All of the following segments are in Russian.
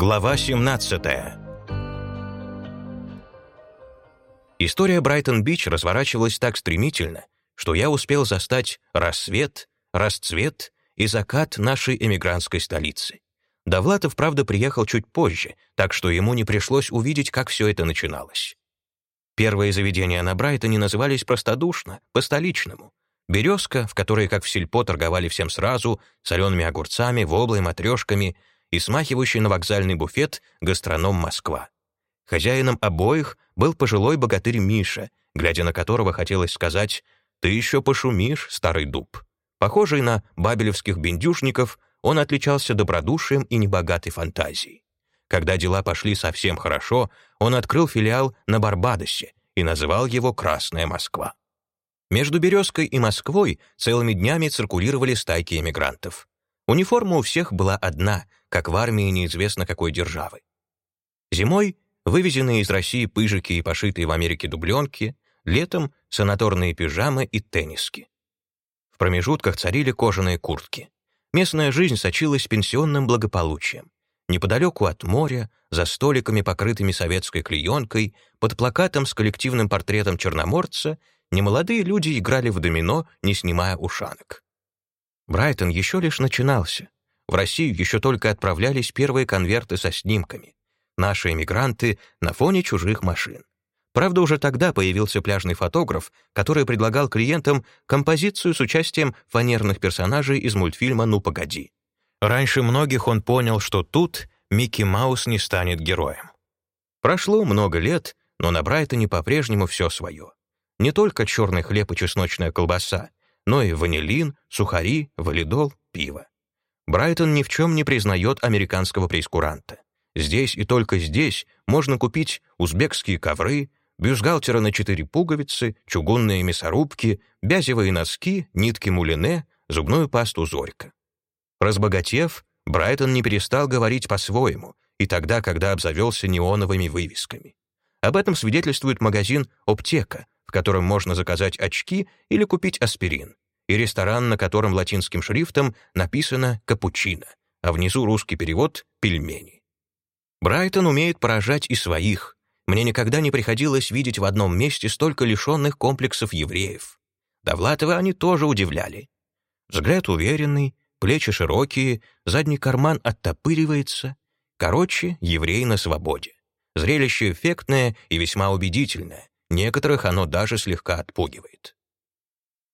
Глава 17 История Брайтон-Бич разворачивалась так стремительно, что я успел застать рассвет, расцвет и закат нашей эмигрантской столицы. Довлатов, правда, приехал чуть позже, так что ему не пришлось увидеть, как все это начиналось. Первые заведения на Брайтоне назывались простодушно, по-столичному. «Березка», в которой, как в сельпо, торговали всем сразу, солеными огурцами, воблой, матрешками и смахивающий на вокзальный буфет гастроном Москва. Хозяином обоих был пожилой богатырь Миша, глядя на которого хотелось сказать «Ты еще пошумишь, старый дуб». Похожий на бабелевских бендюшников, он отличался добродушием и небогатой фантазией. Когда дела пошли совсем хорошо, он открыл филиал на Барбадосе и называл его «Красная Москва». Между Березкой и Москвой целыми днями циркулировали стайки эмигрантов. Униформа у всех была одна, как в армии неизвестно какой державы. Зимой вывезенные из России пыжики и пошитые в Америке дубленки, летом санаторные пижамы и тенниски. В промежутках царили кожаные куртки. Местная жизнь сочилась пенсионным благополучием. Неподалеку от моря, за столиками, покрытыми советской клеенкой, под плакатом с коллективным портретом черноморца, немолодые люди играли в домино, не снимая ушанок. Брайтон еще лишь начинался. В Россию еще только отправлялись первые конверты со снимками. Наши эмигранты на фоне чужих машин. Правда, уже тогда появился пляжный фотограф, который предлагал клиентам композицию с участием фанерных персонажей из мультфильма «Ну, погоди». Раньше многих он понял, что тут Микки Маус не станет героем. Прошло много лет, но на Брайтоне по-прежнему все свое. Не только черный хлеб и чесночная колбаса, но и ванилин, сухари, валидол, пиво. Брайтон ни в чем не признает американского прескуранта. Здесь и только здесь можно купить узбекские ковры, бюстгальтеры на четыре пуговицы, чугунные мясорубки, бязевые носки, нитки мулине, зубную пасту «Зорька». Разбогатев, Брайтон не перестал говорить по-своему, и тогда, когда обзавелся неоновыми вывесками. Об этом свидетельствует магазин «Оптека», в котором можно заказать очки или купить аспирин, и ресторан, на котором латинским шрифтом написано «капучино», а внизу русский перевод «пельмени». Брайтон умеет поражать и своих. Мне никогда не приходилось видеть в одном месте столько лишенных комплексов евреев. Довлатова они тоже удивляли. Взгляд уверенный, плечи широкие, задний карман оттопыривается. Короче, еврей на свободе. Зрелище эффектное и весьма убедительное. Некоторых оно даже слегка отпугивает.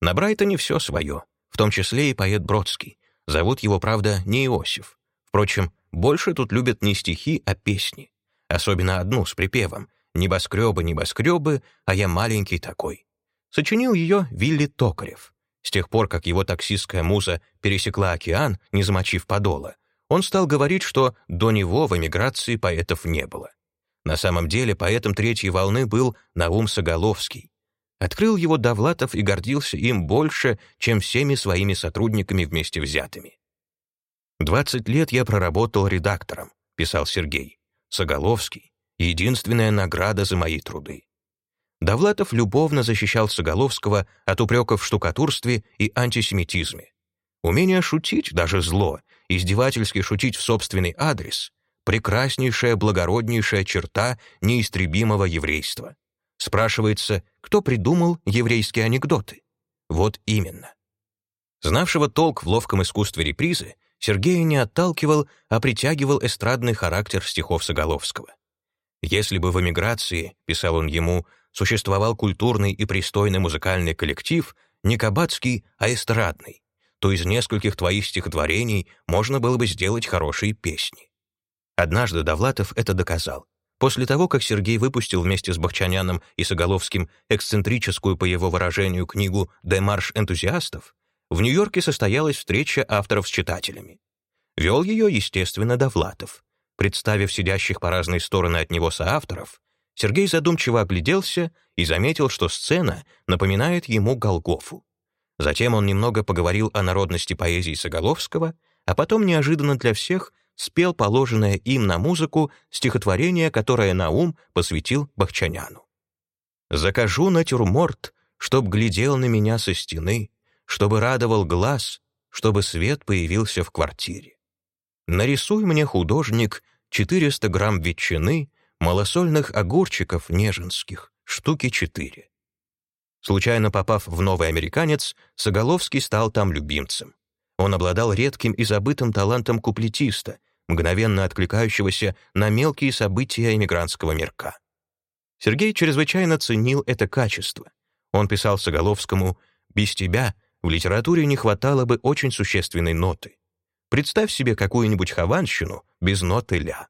На Брайтоне все свое, в том числе и поэт Бродский. Зовут его, правда, не Иосиф. Впрочем, больше тут любят не стихи, а песни. Особенно одну с припевом «Небоскребы, небоскребы, а я маленький такой». Сочинил ее Вилли Токарев. С тех пор, как его таксистская муза пересекла океан, не замочив подола, он стал говорить, что до него в эмиграции поэтов не было. На самом деле поэтом третьей волны был Наум Соголовский. Открыл его Довлатов и гордился им больше, чем всеми своими сотрудниками вместе взятыми. «Двадцать лет я проработал редактором», — писал Сергей. «Соголовский — единственная награда за мои труды». Довлатов любовно защищал Соголовского от упреков в штукатурстве и антисемитизме. Умение шутить, даже зло, издевательски шутить в собственный адрес — прекраснейшая, благороднейшая черта неистребимого еврейства. Спрашивается, кто придумал еврейские анекдоты? Вот именно. Знавшего толк в ловком искусстве репризы, Сергея не отталкивал, а притягивал эстрадный характер стихов Соголовского. «Если бы в эмиграции, — писал он ему, — существовал культурный и пристойный музыкальный коллектив, не кабацкий, а эстрадный, то из нескольких твоих стихотворений можно было бы сделать хорошие песни». Однажды Довлатов это доказал. После того, как Сергей выпустил вместе с Бахчаняном и Соголовским эксцентрическую, по его выражению, книгу «Демарш энтузиастов», в Нью-Йорке состоялась встреча авторов с читателями. Вел ее, естественно, Довлатов. Представив сидящих по разные стороны от него соавторов, Сергей задумчиво огляделся и заметил, что сцена напоминает ему Голгофу. Затем он немного поговорил о народности поэзии Соголовского, а потом неожиданно для всех спел положенное им на музыку стихотворение, которое Наум посвятил Бахчаняну. «Закажу натюрморт, чтоб глядел на меня со стены, чтобы радовал глаз, чтобы свет появился в квартире. Нарисуй мне, художник, 400 грамм ветчины, малосольных огурчиков неженских, штуки 4. Случайно попав в «Новый американец», Соголовский стал там любимцем. Он обладал редким и забытым талантом куплетиста, мгновенно откликающегося на мелкие события эмигрантского мирка. Сергей чрезвычайно ценил это качество. Он писал Соголовскому «Без тебя в литературе не хватало бы очень существенной ноты. Представь себе какую-нибудь хованщину без ноты «ля».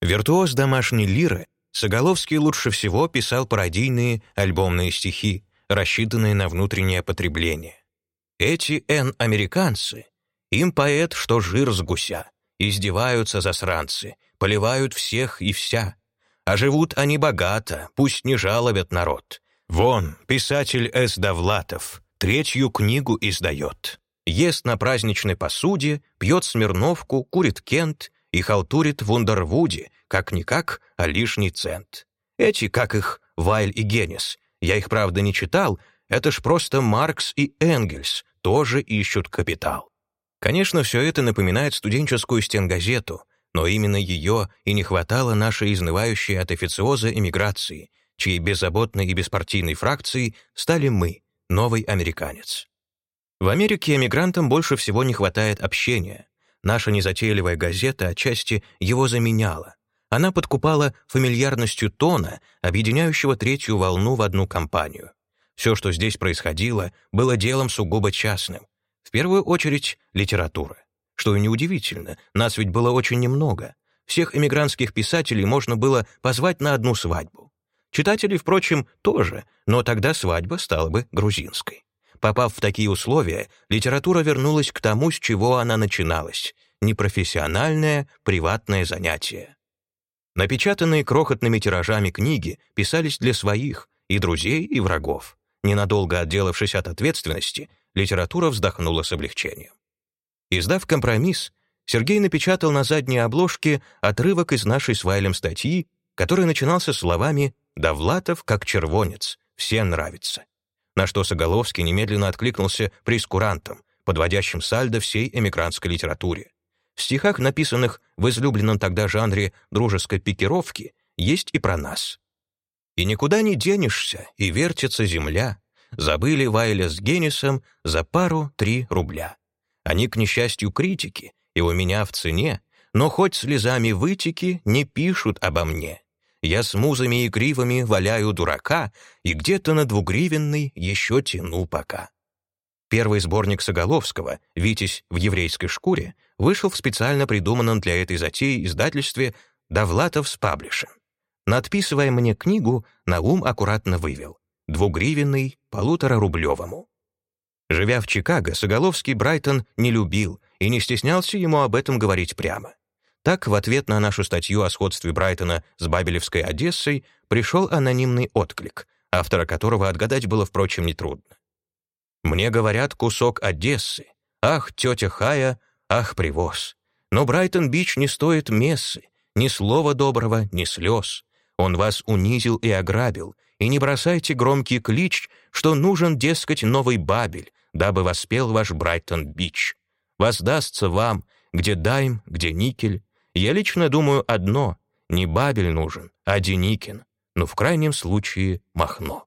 Виртуоз домашней лиры, Соголовский лучше всего писал пародийные альбомные стихи, рассчитанные на внутреннее потребление. Эти Н-американцы, им поэт, что жир с гуся, издеваются засранцы, поливают всех и вся. А живут они богато, пусть не жалобят народ. Вон, писатель С. Довлатов третью книгу издает. Ест на праздничной посуде, пьет смирновку, курит кент и халтурит в Ундервуде, как-никак, а лишний цент. Эти, как их, Вайль и Генис, я их, правда, не читал, это ж просто Маркс и Энгельс, тоже ищут капитал. Конечно, все это напоминает студенческую стенгазету, но именно ее и не хватало нашей изнывающей от официоза эмиграции, чьей беззаботной и беспартийной фракцией стали мы, новый американец. В Америке эмигрантам больше всего не хватает общения. Наша незатейливая газета отчасти его заменяла. Она подкупала фамильярностью тона, объединяющего третью волну в одну компанию. Все, что здесь происходило, было делом сугубо частным. В первую очередь, литература. Что и неудивительно, нас ведь было очень немного. Всех эмигрантских писателей можно было позвать на одну свадьбу. Читателей, впрочем, тоже, но тогда свадьба стала бы грузинской. Попав в такие условия, литература вернулась к тому, с чего она начиналась — непрофессиональное, приватное занятие. Напечатанные крохотными тиражами книги писались для своих, и друзей, и врагов. Ненадолго отделавшись от ответственности, литература вздохнула с облегчением. Издав компромисс, Сергей напечатал на задней обложке отрывок из нашей с Вайлем статьи, который начинался словами «Довлатов как червонец, все нравится». На что Соголовский немедленно откликнулся прескурантом, подводящим сальдо всей эмигрантской литературе. В стихах, написанных в излюбленном тогда жанре дружеской пикировки, есть и про нас. «И никуда не денешься, и вертится земля. Забыли Вайля с Геннисом за пару-три рубля. Они, к несчастью, критики, и у меня в цене, но хоть слезами вытеки не пишут обо мне. Я с музами и гривами валяю дурака, и где-то на двугривенный еще тяну пока». Первый сборник Соголовского «Витязь в еврейской шкуре» вышел в специально придуманном для этой затеи издательстве «Довлатов с паблишем». Надписывая мне книгу, Наум аккуратно вывел «двугривенный полуторарублевому». Живя в Чикаго, Соголовский Брайтон не любил и не стеснялся ему об этом говорить прямо. Так, в ответ на нашу статью о сходстве Брайтона с Бабелевской Одессой пришел анонимный отклик, автора которого отгадать было, впрочем, нетрудно. «Мне говорят кусок Одессы. Ах, тетя Хая, ах, привоз. Но Брайтон-Бич не стоит мессы, ни слова доброго, ни слез. Он вас унизил и ограбил, и не бросайте громкий клич, что нужен, дескать, новый Бабель, дабы воспел ваш Брайтон-Бич. Воздастся вам, где дайм, где никель, я лично думаю одно — не Бабель нужен, а Деникин, но в крайнем случае Махно.